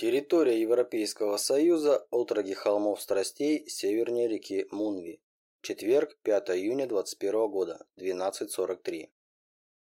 Территория Европейского Союза, отроги холмов страстей, севернее реки Мунви. Четверг, 5 июня 21 года, 12.43.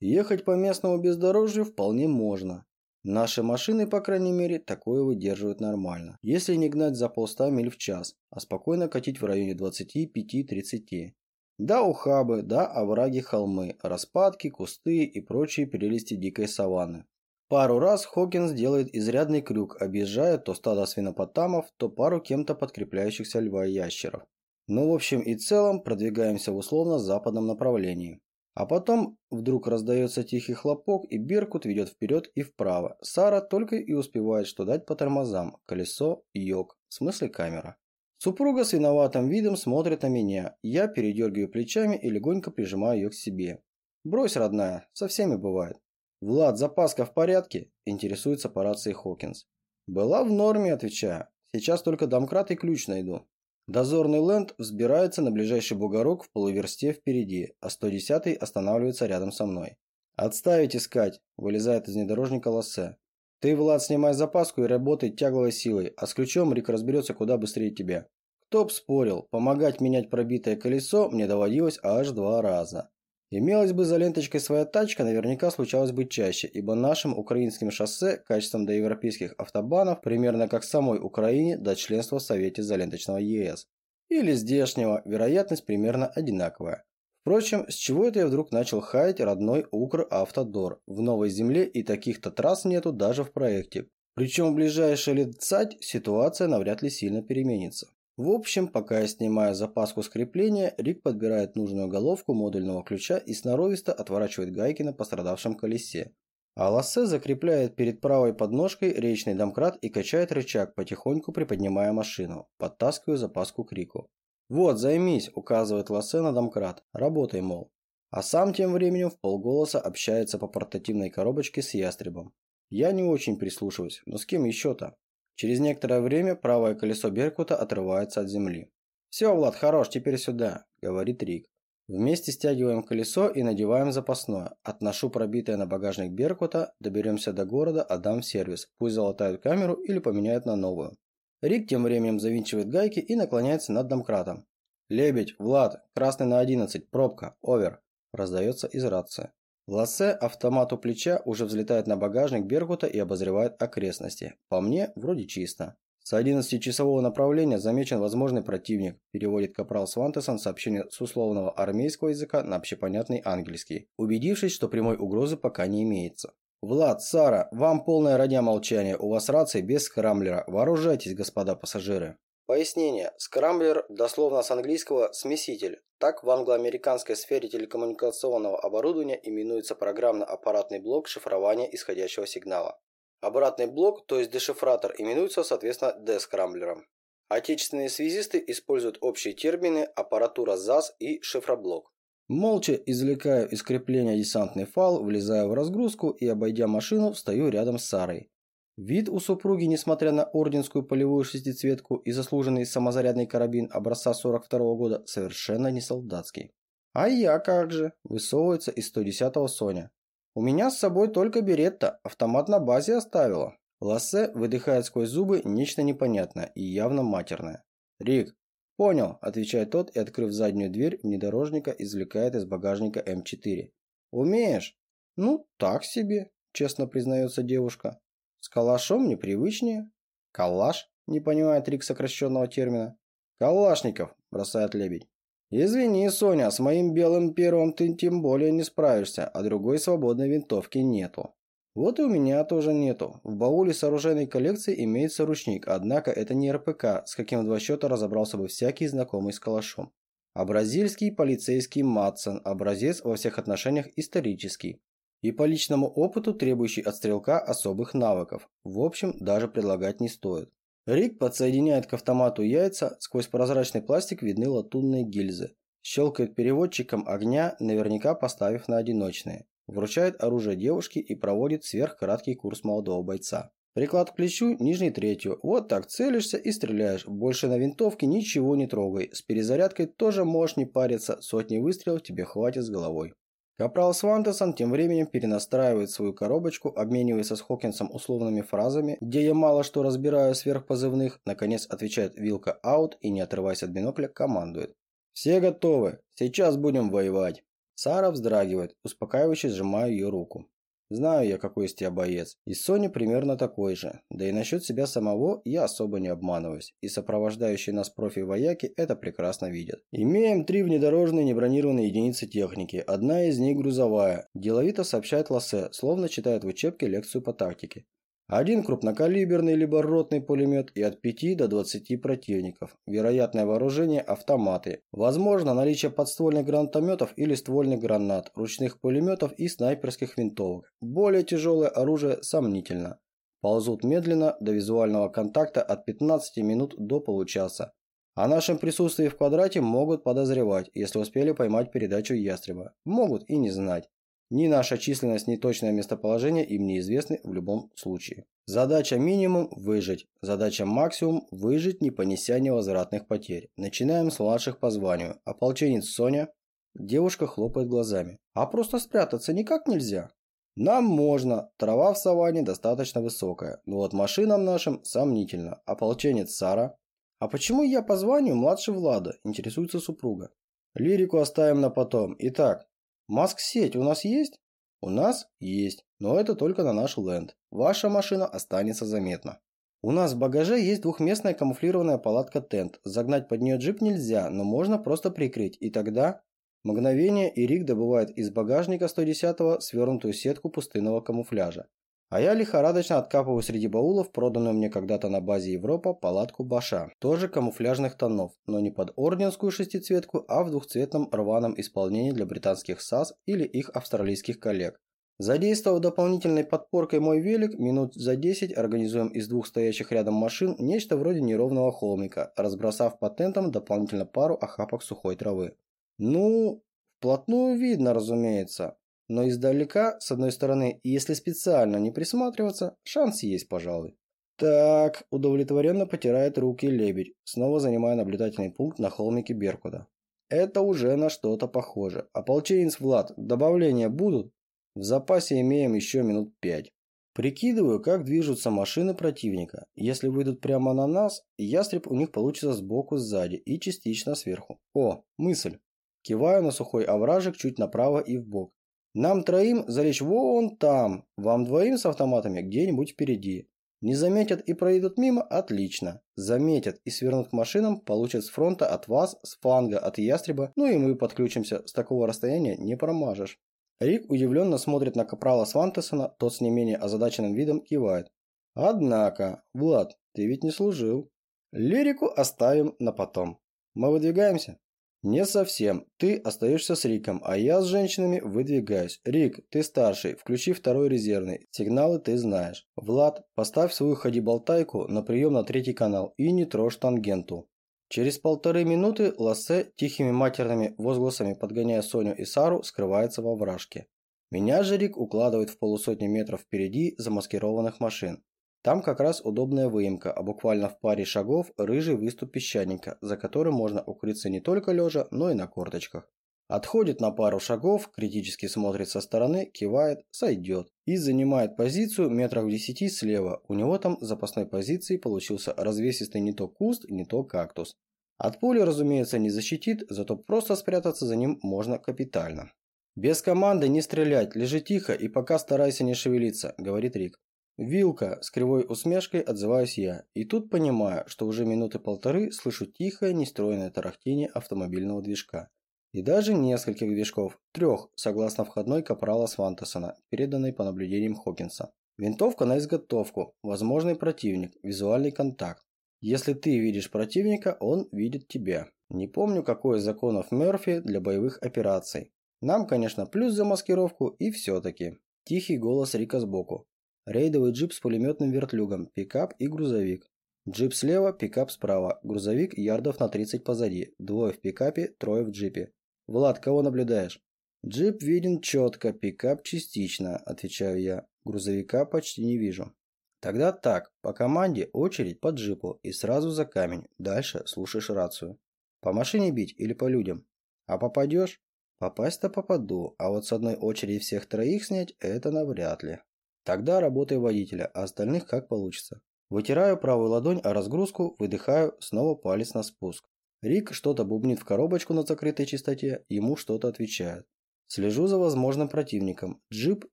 Ехать по местному бездорожью вполне можно. Наши машины, по крайней мере, такое выдерживают нормально. Если не гнать за полста миль в час, а спокойно катить в районе 25-30. Да ухабы, да овраги холмы, распадки, кусты и прочие прелести дикой саванны. Пару раз Хокинс делает изрядный крюк, объезжая то стадо свинопотамов, то пару кем-то подкрепляющихся льва и ящеров. Ну, в общем и целом продвигаемся в условно-западном направлении. А потом вдруг раздается тихий хлопок, и Беркут ведет вперед и вправо. Сара только и успевает что дать по тормозам. Колесо, йог, в смысле камера. Супруга с виноватым видом смотрит на меня. Я передергиваю плечами и легонько прижимаю ее к себе. «Брось, родная, со всеми бывает». «Влад, запаска в порядке?» – интересуется по рации Хокинс. «Была в норме», – отвечаю. «Сейчас только домкрат и ключ найду». Дозорный ленд взбирается на ближайший бугорок в полуверсте впереди, а 110-й останавливается рядом со мной. «Отставить искать!» – вылезает из внедорожника Лассе. «Ты, Влад, снимай запаску и работай тягловой силой, а с ключом Рик разберется куда быстрее тебя». Кто б спорил, помогать менять пробитое колесо мне доводилось аж два раза. Имелась бы за ленточкой своя тачка, наверняка случалось бы чаще, ибо нашим украинским шоссе качеством до европейских автобанов примерно как самой Украине до членства в Совете заленточного ЕС. Или здешнего, вероятность примерно одинаковая. Впрочем, с чего это я вдруг начал хаять родной Укр-Автодор? В Новой Земле и таких-то трасс нету даже в проекте. Причем в ближайшие лет цать ситуация навряд ли сильно переменится. В общем, пока я снимаю запаску скрепления, Рик подбирает нужную головку модульного ключа и сноровисто отворачивает гайки на пострадавшем колесе. А Лассе закрепляет перед правой подножкой речный домкрат и качает рычаг, потихоньку приподнимая машину. Подтаскиваю запаску к Рику. «Вот, займись», – указывает Лассе на домкрат. «Работай, мол». А сам тем временем в полголоса общается по портативной коробочке с ястребом. Я не очень прислушиваюсь, но с кем еще-то? Через некоторое время правое колесо Беркута отрывается от земли. «Все, Влад, хорош, теперь сюда», – говорит Рик. Вместе стягиваем колесо и надеваем запасное. Отношу пробитое на багажник Беркута, доберемся до города, отдам в сервис. Пусть залатают камеру или поменяют на новую. Рик тем временем завинчивает гайки и наклоняется над домкратом. «Лебедь, Влад, красный на 11, пробка, овер», – раздается из рации. Лассе, автомат у плеча, уже взлетает на багажник Бергута и обозревает окрестности. По мне, вроде чисто. С 11-часового направления замечен возможный противник, переводит капрал Свантесон сообщение с условного армейского языка на общепонятный ангельский, убедившись, что прямой угрозы пока не имеется. «Влад, Сара, вам полное родня молчания, у вас рации без скрамблера, вооружайтесь, господа пассажиры». Пояснение. Скрамблер, дословно с английского «смеситель». Так в англо-американской сфере телекоммуникационного оборудования именуется программно-аппаратный блок шифрования исходящего сигнала. Обратный блок, то есть дешифратор, именуется, соответственно, дескрамблером. Отечественные связисты используют общие термины аппаратура ЗАС и шифроблок. Молча извлекаю из крепления десантный фал, влезаю в разгрузку и, обойдя машину, встаю рядом с Сарой. Вид у супруги, несмотря на орденскую полевую шестицветку и заслуженный самозарядный карабин образца 42 -го года, совершенно не солдатский. «А я как же?» – высовывается из 110-го Соня. «У меня с собой только беретта, автомат на базе оставила». Лассе выдыхает сквозь зубы нечто непонятное и явно матерное. «Рик, понял», – отвечает тот и, открыв заднюю дверь внедорожника, извлекает из багажника М4. «Умеешь?» «Ну, так себе», – честно признается девушка. С калашом непривычнее. Калаш? Не понимает Рик сокращенного термина. Калашников, бросает лебедь. Извини, Соня, с моим белым первым ты тем более не справишься, а другой свободной винтовки нету. Вот и у меня тоже нету. В бауле с оружейной коллекции имеется ручник, однако это не РПК, с каким два счета разобрался бы всякий знакомый с калашом. А бразильский полицейский Матсон, образец во всех отношениях исторический и по личному опыту требующий от стрелка особых навыков. В общем, даже предлагать не стоит. Рик подсоединяет к автомату яйца, сквозь прозрачный пластик видны латунные гильзы. Щелкает переводчиком огня, наверняка поставив на одиночные. Вручает оружие девушке и проводит сверхкороткий курс молодого бойца. Приклад к плечу, нижний третью. Вот так целишься и стреляешь. Больше на винтовке ничего не трогай. С перезарядкой тоже можешь не париться. Сотни выстрелов тебе хватит с головой. Капрал Свантесон тем временем перенастраивает свою коробочку, обменивается с Хокинсом условными фразами, где я мало что разбираю сверхпозывных, наконец отвечает «Вилка аут» и, не отрываясь от бинокля, командует. «Все готовы. Сейчас будем воевать». Сара вздрагивает, успокаивающе сжимаю ее руку. Знаю я, какой из тебя боец. И Сони примерно такой же. Да и насчет себя самого я особо не обманываюсь. И сопровождающие нас профи-вояки это прекрасно видят. Имеем три внедорожные небронированные единицы техники. Одна из них грузовая. Деловито сообщает Лассе, словно читает в учебке лекцию по тактике. Один крупнокалиберный либо ротный пулемет и от 5 до 20 противников. Вероятное вооружение – автоматы. Возможно наличие подствольных гранатометов или ствольных гранат, ручных пулеметов и снайперских винтовок. Более тяжелое оружие сомнительно. Ползут медленно, до визуального контакта от 15 минут до получаса. О нашем присутствии в квадрате могут подозревать, если успели поймать передачу ястреба. Могут и не знать. Ни наша численность, ни точное местоположение им неизвестны в любом случае. Задача минимум – выжить. Задача максимум – выжить, не понеся невозвратных потерь. Начинаем с младших по званию. Ополченец Соня. Девушка хлопает глазами. А просто спрятаться никак нельзя. Нам можно. Трава в саванне достаточно высокая. Но вот машинам нашим сомнительно. Ополченец Сара. А почему я по званию младше Влада? Интересуется супруга. Лирику оставим на потом. Итак, Маск-сеть у нас есть? У нас есть, но это только на наш ленд. Ваша машина останется заметна. У нас в багаже есть двухместная камуфлированная палатка тент. Загнать под нее джип нельзя, но можно просто прикрыть, и тогда... Мгновение, и Рик добывает из багажника 110-го свернутую сетку пустынного камуфляжа. А я лихорадочно откапываю среди баулов проданную мне когда-то на базе Европа палатку Баша, тоже камуфляжных тонов, но не под орденскую шестицветку, а в двухцветном рваном исполнении для британских САС или их австралийских коллег. Задействовав дополнительной подпоркой мой велик, минут за 10 организуем из двух стоящих рядом машин нечто вроде неровного холмика, разбросав патентом дополнительно пару охапок сухой травы. Ну, вплотную видно, разумеется. Но издалека, с одной стороны, если специально не присматриваться, шанс есть, пожалуй. Так, удовлетворенно потирает руки лебедь, снова занимая наблюдательный пункт на холмике Беркуда. Это уже на что-то похоже. Ополченец Влад, добавления будут? В запасе имеем еще минут пять. Прикидываю, как движутся машины противника. Если выйдут прямо на нас, ястреб у них получится сбоку, сзади и частично сверху. О, мысль. Киваю на сухой овражек чуть направо и вбок. Нам троим залечь вон там, вам двоим с автоматами где-нибудь впереди. Не заметят и проедут мимо – отлично. Заметят и свернут к машинам, получат с фронта от вас, с фланга от ястреба, ну и мы подключимся, с такого расстояния не промажешь. Рик удивленно смотрит на капрала Свантесона, тот с не менее озадаченным видом кивает. Однако, Влад, ты ведь не служил. Лирику оставим на потом. Мы выдвигаемся? «Не совсем. Ты остаешься с Риком, а я с женщинами выдвигаюсь. Рик, ты старший, включи второй резервный. Сигналы ты знаешь. Влад, поставь свою ходи-болтайку на прием на третий канал и не трожь тангенту». Через полторы минуты Лассе, тихими матерными возгласами подгоняя Соню и Сару, скрывается во вражке. Меня же Рик укладывает в полусотни метров впереди замаскированных машин. Там как раз удобная выемка, а буквально в паре шагов рыжий выступ песчаника, за которым можно укрыться не только лежа, но и на корточках. Отходит на пару шагов, критически смотрит со стороны, кивает, сойдет. И занимает позицию метров в десяти слева. У него там запасной позиции получился развесистый не то куст, не то кактус. От пули, разумеется, не защитит, зато просто спрятаться за ним можно капитально. «Без команды не стрелять, лежи тихо и пока старайся не шевелиться», – говорит Рик. «Вилка!» – с кривой усмешкой отзываюсь я. И тут понимаю, что уже минуты полторы слышу тихое, нестроенное тарахтение автомобильного движка. И даже нескольких движков, трех, согласно входной капрала Свантесона, переданной по наблюдениям Хокинса. Винтовка на изготовку, возможный противник, визуальный контакт. Если ты видишь противника, он видит тебя. Не помню, какой из законов Мерфи для боевых операций. Нам, конечно, плюс за маскировку и все-таки. Тихий голос Рика сбоку. Рейдовый джип с пулеметным вертлюгом, пикап и грузовик. Джип слева, пикап справа, грузовик ярдов на 30 позади, двое в пикапе, трое в джипе. Влад, кого наблюдаешь? Джип виден четко, пикап частично, отвечаю я. Грузовика почти не вижу. Тогда так, по команде очередь по джипу и сразу за камень. Дальше слушаешь рацию. По машине бить или по людям? А попадешь? Попасть-то попаду, а вот с одной очереди всех троих снять – это навряд ли. Тогда работаю водителя, а остальных как получится. Вытираю правую ладонь о разгрузку, выдыхаю, снова палец на спуск. Рик что-то бубнит в коробочку на закрытой чистоте, ему что-то отвечает. Слежу за возможным противником. Джип,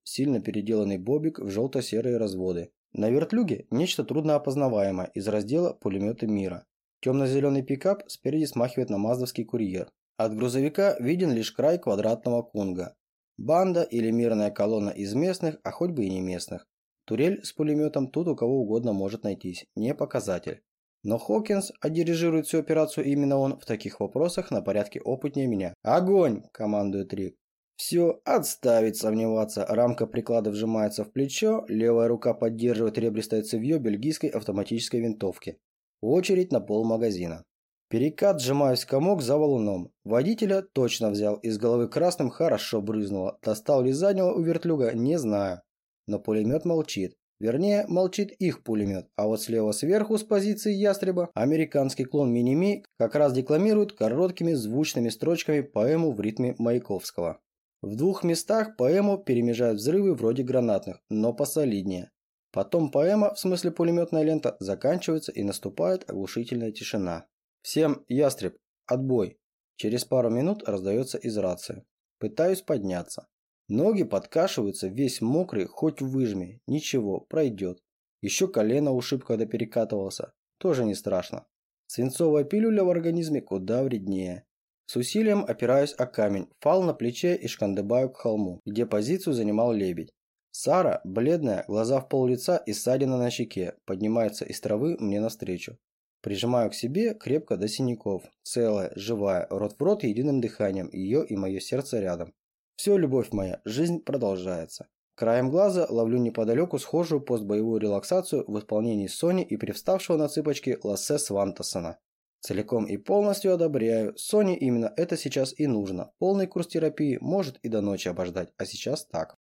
сильно переделанный бобик в желто-серые разводы. На вертлюге нечто трудноопознаваемое из раздела «Пулеметы мира». Темно-зеленый пикап спереди смахивает на маздовский курьер. От грузовика виден лишь край квадратного кунга. Банда или мирная колонна из местных, а хоть бы и не местных. Турель с пулеметом тут у кого угодно может найтись, не показатель. Но Хокинс, а дирижирует всю операцию именно он, в таких вопросах на порядке опытнее меня. «Огонь!» – командует Рик. Все, отставить сомневаться. Рамка приклада вжимается в плечо, левая рука поддерживает ребристое цевье бельгийской автоматической винтовки. Очередь на пол магазина. Перекат, сжимаюсь в комок за валуном. Водителя точно взял, из головы красным хорошо брызнуло. Достал ли заднего у вертлюга, не знаю. Но пулемет молчит. Вернее, молчит их пулемет, а вот слева сверху с позиции ястреба американский клон Миними как раз декламирует короткими звучными строчками поэму в ритме Маяковского. В двух местах поэму перемежают взрывы вроде гранатных, но посолиднее. Потом поэма, в смысле пулеметная лента, заканчивается и наступает оглушительная тишина. «Всем, ястреб, отбой!» Через пару минут раздается из рации. Пытаюсь подняться. Ноги подкашиваются, весь мокрый, хоть выжми. Ничего, пройдет. Еще колено ушиб, когда перекатывался. Тоже не страшно. Свинцовая пилюля в организме куда вреднее. С усилием опираюсь о камень, фал на плече и шкандыбаю к холму, где позицию занимал лебедь. Сара, бледная, глаза в пол лица и ссадина на щеке, поднимается из травы мне навстречу. Прижимаю к себе крепко до синяков. Целая, живая, рот в рот единым дыханием, ее и мое сердце рядом. Все, любовь моя, жизнь продолжается. Краем глаза ловлю неподалеку схожую постбоевую релаксацию в исполнении Сони и привставшего на цыпочки Лассе Свантасона. Целиком и полностью одобряю. Соне именно это сейчас и нужно. Полный курс терапии может и до ночи обождать, а сейчас так.